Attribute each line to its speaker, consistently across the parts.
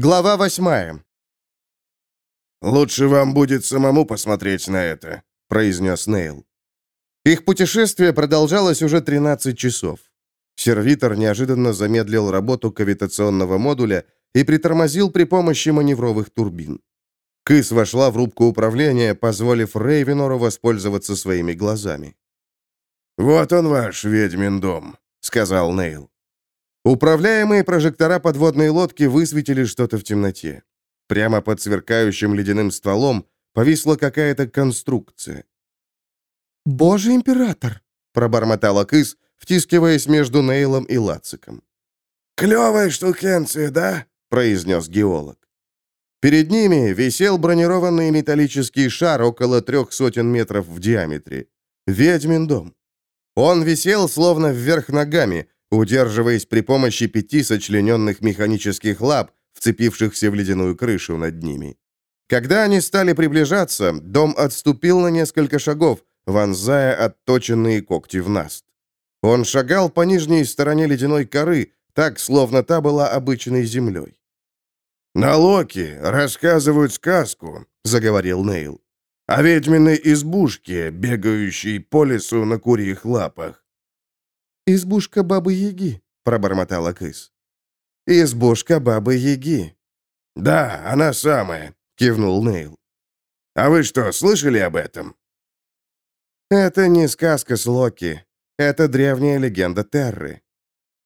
Speaker 1: Глава восьмая.
Speaker 2: «Лучше вам будет самому посмотреть на это», — произнес Нейл.
Speaker 1: Их путешествие продолжалось уже 13 часов. Сервитор неожиданно замедлил работу кавитационного модуля и притормозил при помощи маневровых турбин. Кыс вошла в рубку управления, позволив Рейвенору воспользоваться своими глазами.
Speaker 2: «Вот он ваш ведьмин дом», — сказал Нейл.
Speaker 1: Управляемые прожектора подводной лодки высветили что-то в темноте. Прямо под сверкающим ледяным стволом повисла какая-то конструкция.
Speaker 3: «Божий император!»
Speaker 1: — пробормотала Кыс, втискиваясь между Нейлом и Лациком.
Speaker 2: «Клевая штукенция, да?»
Speaker 1: — произнес геолог. Перед ними висел бронированный металлический шар около трех сотен метров в диаметре. Ведьмин дом. Он висел словно вверх ногами, удерживаясь при помощи пяти сочлененных механических лап, вцепившихся в ледяную крышу над ними. Когда они стали приближаться, дом отступил на несколько шагов, вонзая отточенные когти в наст. Он шагал по нижней стороне ледяной коры, так, словно та была обычной землей.
Speaker 2: «На Локи рассказывают сказку», — заговорил Нейл, «о ведьминой избушке, бегающей по лесу на курьих лапах.
Speaker 3: «Избушка Бабы-Яги», — пробормотала Кыс.
Speaker 1: «Избушка Бабы-Яги».
Speaker 2: «Да, она самая», — кивнул Нейл. «А вы что, слышали об этом?»
Speaker 1: «Это не сказка с Локи. Это древняя легенда Терры».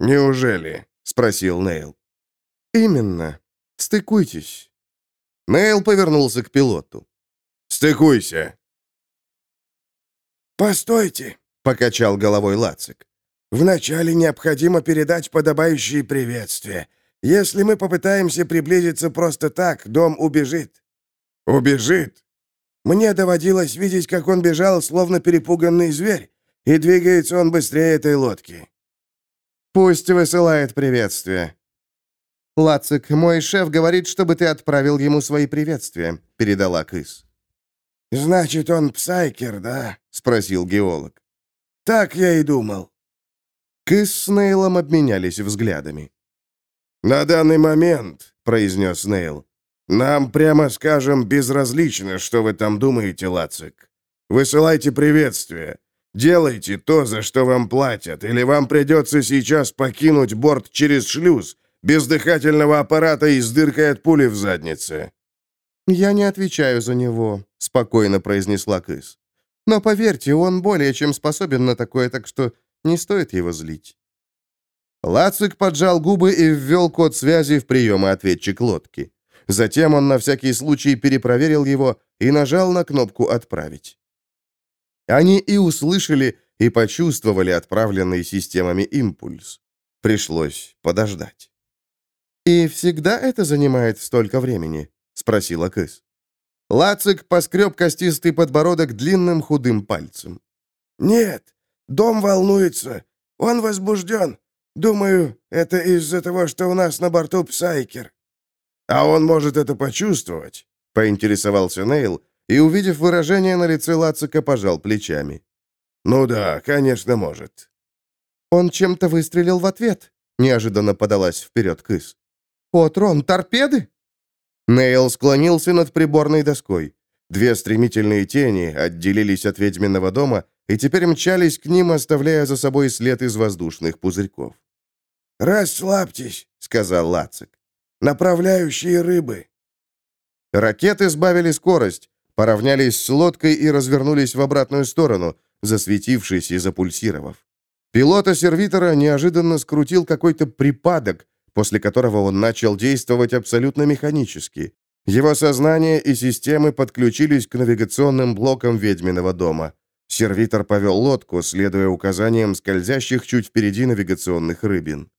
Speaker 2: «Неужели?» — спросил Нейл.
Speaker 1: «Именно. Стыкуйтесь». Нейл повернулся к пилоту.
Speaker 2: «Стыкуйся».
Speaker 4: «Постойте», — покачал головой Лацик. Вначале необходимо передать подобающие приветствия. Если мы попытаемся приблизиться просто так, дом убежит».
Speaker 2: «Убежит?»
Speaker 4: Мне доводилось видеть, как он бежал, словно перепуганный зверь, и двигается он быстрее этой лодки.
Speaker 1: «Пусть высылает приветствие». «Лацик, мой шеф говорит, чтобы ты отправил ему свои приветствия», — передала Кыс.
Speaker 4: «Значит, он псайкер, да?» — спросил геолог. «Так я и думал».
Speaker 1: Кыс с Нейлом обменялись взглядами.
Speaker 2: «На данный момент», — произнес Нейл, — «нам, прямо скажем, безразлично, что вы там думаете, Лацик. Высылайте приветствие. Делайте то, за что вам платят, или вам придется сейчас покинуть борт через шлюз, без дыхательного аппарата и с дыркой от пули в заднице».
Speaker 1: «Я не отвечаю за него», — спокойно произнесла Кыс. «Но поверьте, он более чем способен на такое, так что не стоит его злить. Лацик поджал губы и ввел код связи в приемоответчик лодки. Затем он на всякий случай перепроверил его и нажал на кнопку «Отправить». Они и услышали, и почувствовали отправленный системами импульс. Пришлось подождать. «И всегда это занимает столько времени?» — спросила Кыс. Лацик поскреб костистый подбородок длинным худым пальцем.
Speaker 4: «Нет, Дом волнуется. Он возбужден. Думаю, это из-за того, что у нас на борту Псайкер».
Speaker 2: «А он может это почувствовать?» — поинтересовался Нейл, и, увидев выражение на лице Лацика, пожал плечами. «Ну да, конечно, может».
Speaker 3: «Он чем-то выстрелил в ответ», — неожиданно подалась вперед Кыс. «О, Трон, торпеды?»
Speaker 1: Нейл склонился над приборной доской. Две стремительные тени отделились от ведьминого дома и теперь мчались к ним, оставляя за собой след из воздушных пузырьков.
Speaker 4: «Расслабьтесь», — сказал Лацик. «Направляющие рыбы».
Speaker 1: Ракеты сбавили скорость, поравнялись с лодкой и развернулись в обратную сторону, засветившись и запульсировав. Пилота-сервитора неожиданно скрутил какой-то припадок, после которого он начал действовать абсолютно механически. Его сознание и системы подключились к навигационным блокам ведьминого дома. Сервитор повел лодку, следуя указаниям скользящих чуть впереди навигационных рыбин.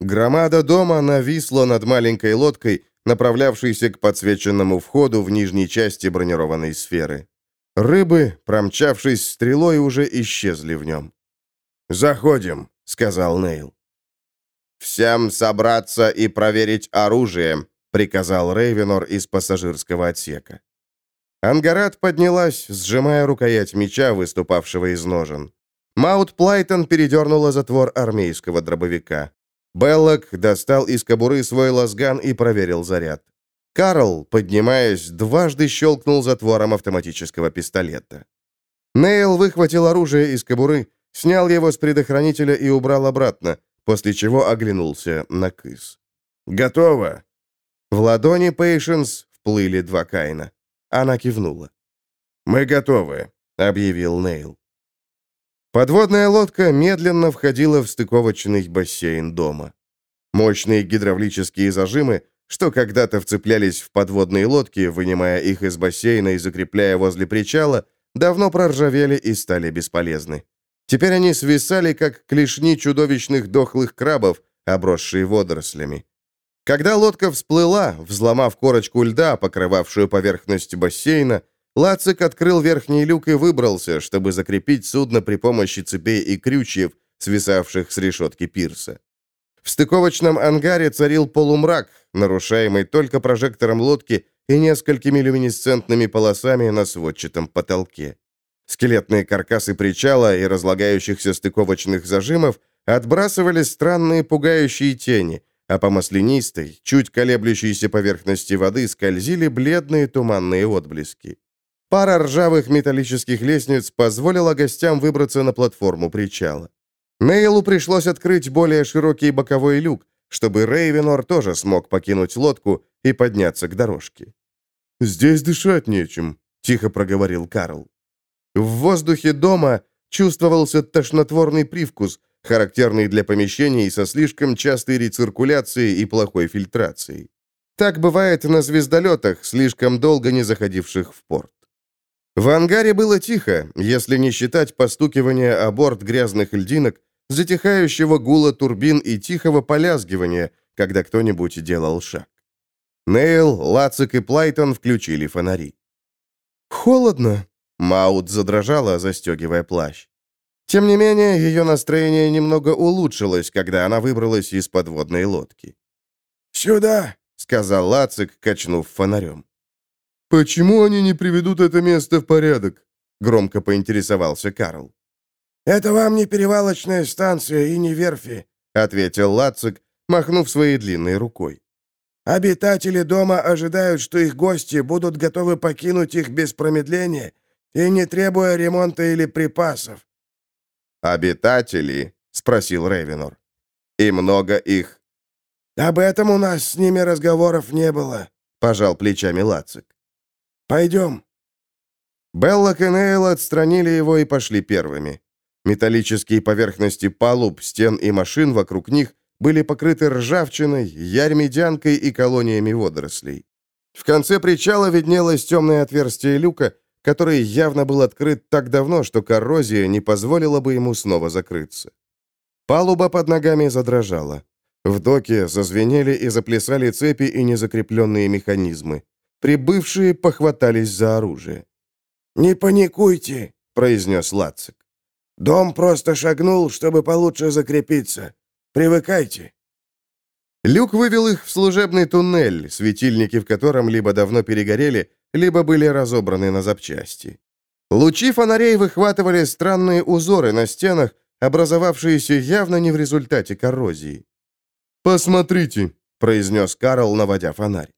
Speaker 1: Громада дома нависла над маленькой лодкой, направлявшейся к подсвеченному входу в нижней части бронированной сферы. Рыбы, промчавшись стрелой, уже исчезли в нем.
Speaker 2: «Заходим», — сказал Нейл.
Speaker 1: «Всем собраться и проверить оружие», — приказал Рейвенор из пассажирского отсека. Ангарат поднялась, сжимая рукоять меча, выступавшего из ножен. Маут Плайтон передернула затвор армейского дробовика. Беллок достал из кобуры свой лазган и проверил заряд. Карл, поднимаясь, дважды щелкнул затвором автоматического пистолета. Нейл выхватил оружие из кобуры, снял его с предохранителя и убрал обратно, после чего оглянулся на кыс.
Speaker 2: «Готово!»
Speaker 1: В ладони Пейшенс вплыли два Кайна. Она кивнула.
Speaker 2: «Мы готовы», —
Speaker 1: объявил Нейл. Подводная лодка медленно входила в стыковочный бассейн дома. Мощные гидравлические зажимы, что когда-то вцеплялись в подводные лодки, вынимая их из бассейна и закрепляя возле причала, давно проржавели и стали бесполезны. Теперь они свисали, как клешни чудовищных дохлых крабов, обросшие водорослями. Когда лодка всплыла, взломав корочку льда, покрывавшую поверхность бассейна, Лацик открыл верхний люк и выбрался, чтобы закрепить судно при помощи цепей и крючьев, свисавших с решетки пирса. В стыковочном ангаре царил полумрак, нарушаемый только прожектором лодки и несколькими люминесцентными полосами на сводчатом потолке. Скелетные каркасы причала и разлагающихся стыковочных зажимов отбрасывали странные пугающие тени, а по маслянистой, чуть колеблющейся поверхности воды скользили бледные туманные отблески. Пара ржавых металлических лестниц позволила гостям выбраться на платформу причала. Нейлу пришлось открыть более широкий боковой люк, чтобы Рейвенор тоже смог покинуть лодку и подняться к дорожке.
Speaker 2: «Здесь дышать нечем», — тихо проговорил Карл.
Speaker 1: В воздухе дома чувствовался тошнотворный привкус, характерный для помещений со слишком частой рециркуляцией и плохой фильтрацией. Так бывает на звездолетах, слишком долго не заходивших в порт. В ангаре было тихо, если не считать постукивания о борт грязных льдинок, затихающего гула турбин и тихого полязгивания, когда кто-нибудь делал шаг. Нейл, Лацик и Плайтон включили фонари.
Speaker 3: «Холодно», —
Speaker 1: Маут задрожала, застегивая плащ. Тем не менее, ее настроение немного улучшилось, когда она выбралась из подводной лодки.
Speaker 2: «Сюда!»
Speaker 1: — сказал Лацик, качнув фонарем.
Speaker 2: «Почему они не приведут это место в порядок?» — громко поинтересовался Карл.
Speaker 4: «Это вам не перевалочная станция и не верфи», —
Speaker 1: ответил Лацик, махнув своей длинной рукой.
Speaker 4: «Обитатели дома ожидают, что их гости будут готовы покинуть их без промедления и не требуя ремонта или припасов».
Speaker 1: «Обитатели?» — спросил Рейвенор. «И много их?»
Speaker 4: «Об этом у нас с ними разговоров не было», — пожал плечами Лацик. Пойдем».
Speaker 1: Беллок и Нейл отстранили его и пошли первыми. Металлические поверхности палуб, стен и машин вокруг них были покрыты ржавчиной, ярь-медянкой и колониями водорослей. В конце причала виднелось темное отверстие люка, который явно был открыт так давно, что коррозия не позволила бы ему снова закрыться. Палуба под ногами задрожала. В доке зазвенели и заплясали цепи и незакрепленные механизмы. Прибывшие похватались за оружие.
Speaker 4: «Не паникуйте», — произнес Лацик. «Дом просто шагнул, чтобы получше закрепиться. Привыкайте».
Speaker 1: Люк вывел их в служебный туннель, светильники в котором либо давно перегорели, либо были разобраны на запчасти. Лучи фонарей выхватывали странные узоры на стенах, образовавшиеся явно не в результате коррозии.
Speaker 2: «Посмотрите», — произнес Карл, наводя фонарь.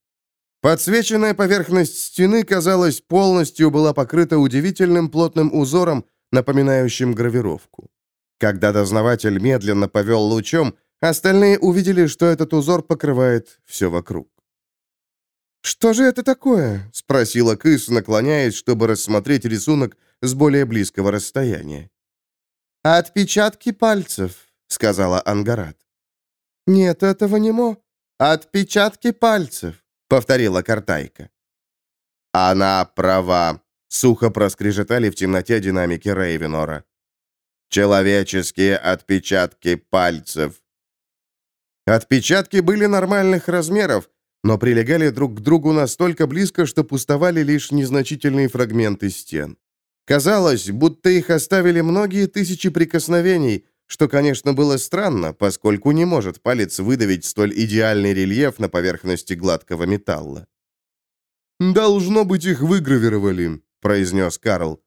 Speaker 1: Подсвеченная поверхность стены, казалось, полностью была покрыта удивительным плотным узором, напоминающим гравировку. Когда дознаватель медленно повел лучом, остальные увидели, что этот узор покрывает все вокруг.
Speaker 3: «Что же это такое?»
Speaker 1: — спросила Кыс, наклоняясь, чтобы рассмотреть рисунок с более близкого расстояния.
Speaker 3: «Отпечатки пальцев», — сказала Ангарат. «Нет, этого не мо. Отпечатки пальцев».
Speaker 1: — повторила Картайка. «Она права», — сухо проскрежетали в темноте динамики Рейвенора. «Человеческие отпечатки пальцев». Отпечатки были нормальных размеров, но прилегали друг к другу настолько близко, что пустовали лишь незначительные фрагменты стен. Казалось, будто их оставили многие тысячи прикосновений, что, конечно, было странно, поскольку не может палец выдавить столь идеальный рельеф на поверхности гладкого металла.
Speaker 2: «Должно быть, их выгравировали», — произнес Карл.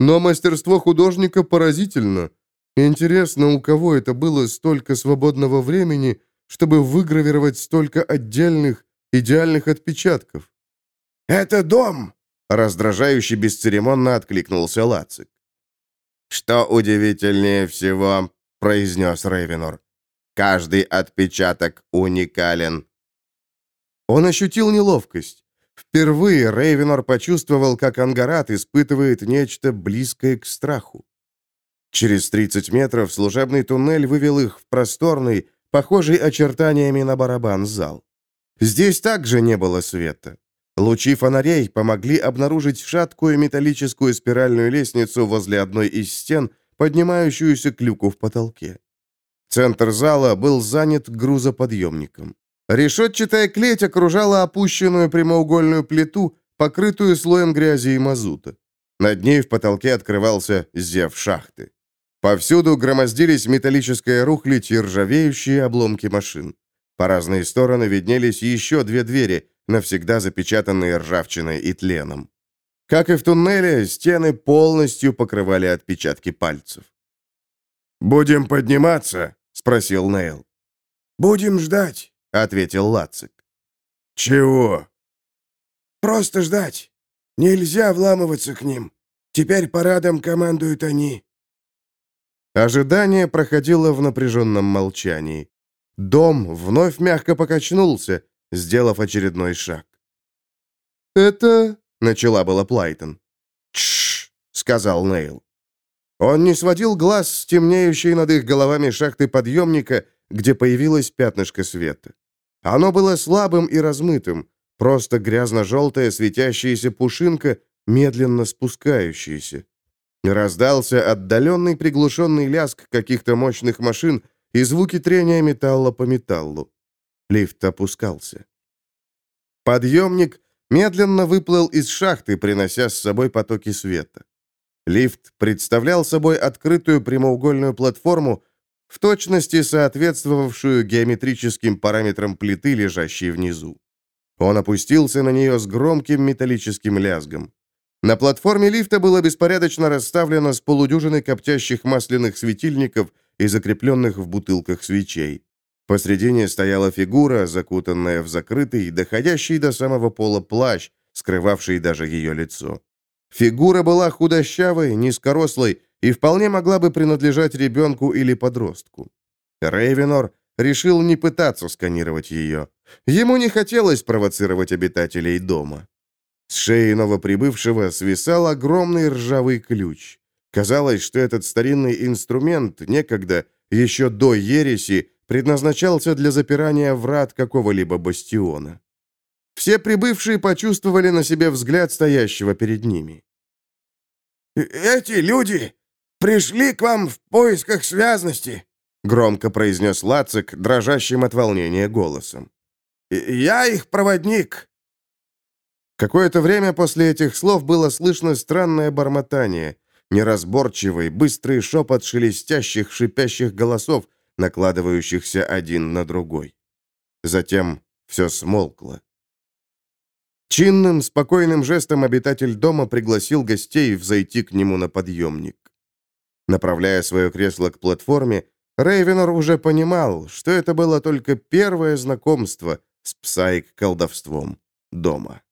Speaker 2: «Но мастерство художника поразительно. Интересно, у кого это было столько свободного времени,
Speaker 1: чтобы выгравировать столько отдельных, идеальных отпечатков?
Speaker 2: «Это дом!»
Speaker 1: — раздражающе бесцеремонно откликнулся Лацик.
Speaker 4: «Что удивительнее всего», — произнес Рейвенор, — «каждый отпечаток уникален».
Speaker 1: Он ощутил неловкость. Впервые Рейвенор почувствовал, как Ангарат испытывает нечто близкое к страху. Через 30 метров служебный туннель вывел их в просторный, похожий очертаниями на барабан зал. Здесь также не было света. Лучи фонарей помогли обнаружить шаткую металлическую спиральную лестницу возле одной из стен, поднимающуюся к люку в потолке. Центр зала был занят грузоподъемником. Решетчатая клеть окружала опущенную прямоугольную плиту, покрытую слоем грязи и мазута. Над ней в потолке открывался зев шахты. Повсюду громоздились металлическая рухлядь и ржавеющие обломки машин. По разные стороны виднелись еще две двери, навсегда запечатанные ржавчиной и тленом. Как и в туннеле, стены полностью покрывали отпечатки пальцев.
Speaker 2: «Будем подниматься?» — спросил Нейл.
Speaker 3: «Будем ждать», —
Speaker 1: ответил Лацик.
Speaker 2: «Чего?»
Speaker 3: «Просто ждать. Нельзя вламываться к ним. Теперь парадом командуют они».
Speaker 1: Ожидание проходило в напряженном молчании. Дом вновь мягко покачнулся, сделав очередной шаг. «Это...» — начала была Плайтон. «Тш!» — сказал Нейл. Он не сводил глаз с темнеющей над их головами шахты подъемника, где появилось пятнышко света. Оно было слабым и размытым, просто грязно-желтая светящаяся пушинка, медленно спускающаяся. Раздался отдаленный приглушенный ляск каких-то мощных машин и звуки трения металла по металлу. Лифт опускался. Подъемник медленно выплыл из шахты, принося с собой потоки света. Лифт представлял собой открытую прямоугольную платформу, в точности соответствовавшую геометрическим параметрам плиты, лежащей внизу. Он опустился на нее с громким металлическим лязгом. На платформе лифта было беспорядочно расставлено с полудюжины коптящих масляных светильников и закрепленных в бутылках свечей. Посредине стояла фигура, закутанная в закрытый, доходящий до самого пола плащ, скрывавший даже ее лицо. Фигура была худощавой, низкорослой и вполне могла бы принадлежать ребенку или подростку. Рейвенор решил не пытаться сканировать ее. Ему не хотелось провоцировать обитателей дома. С шеи новоприбывшего свисал огромный ржавый ключ. Казалось, что этот старинный инструмент некогда, еще до ереси, предназначался для запирания врат какого-либо бастиона. Все прибывшие почувствовали на себе взгляд стоящего перед ними.
Speaker 3: «Э, «Эти люди пришли к вам в поисках связности»,
Speaker 1: громко произнес Лацик, дрожащим от волнения голосом.
Speaker 3: «Я их проводник».
Speaker 1: Какое-то время после этих слов было слышно странное бормотание, неразборчивый, быстрый шепот шелестящих, шипящих голосов, накладывающихся один на другой. Затем все смолкло. Чинным, спокойным жестом обитатель дома пригласил гостей взойти к нему на подъемник. Направляя свое кресло к платформе, Рейвенор уже понимал, что это было только первое знакомство с псайк-колдовством дома.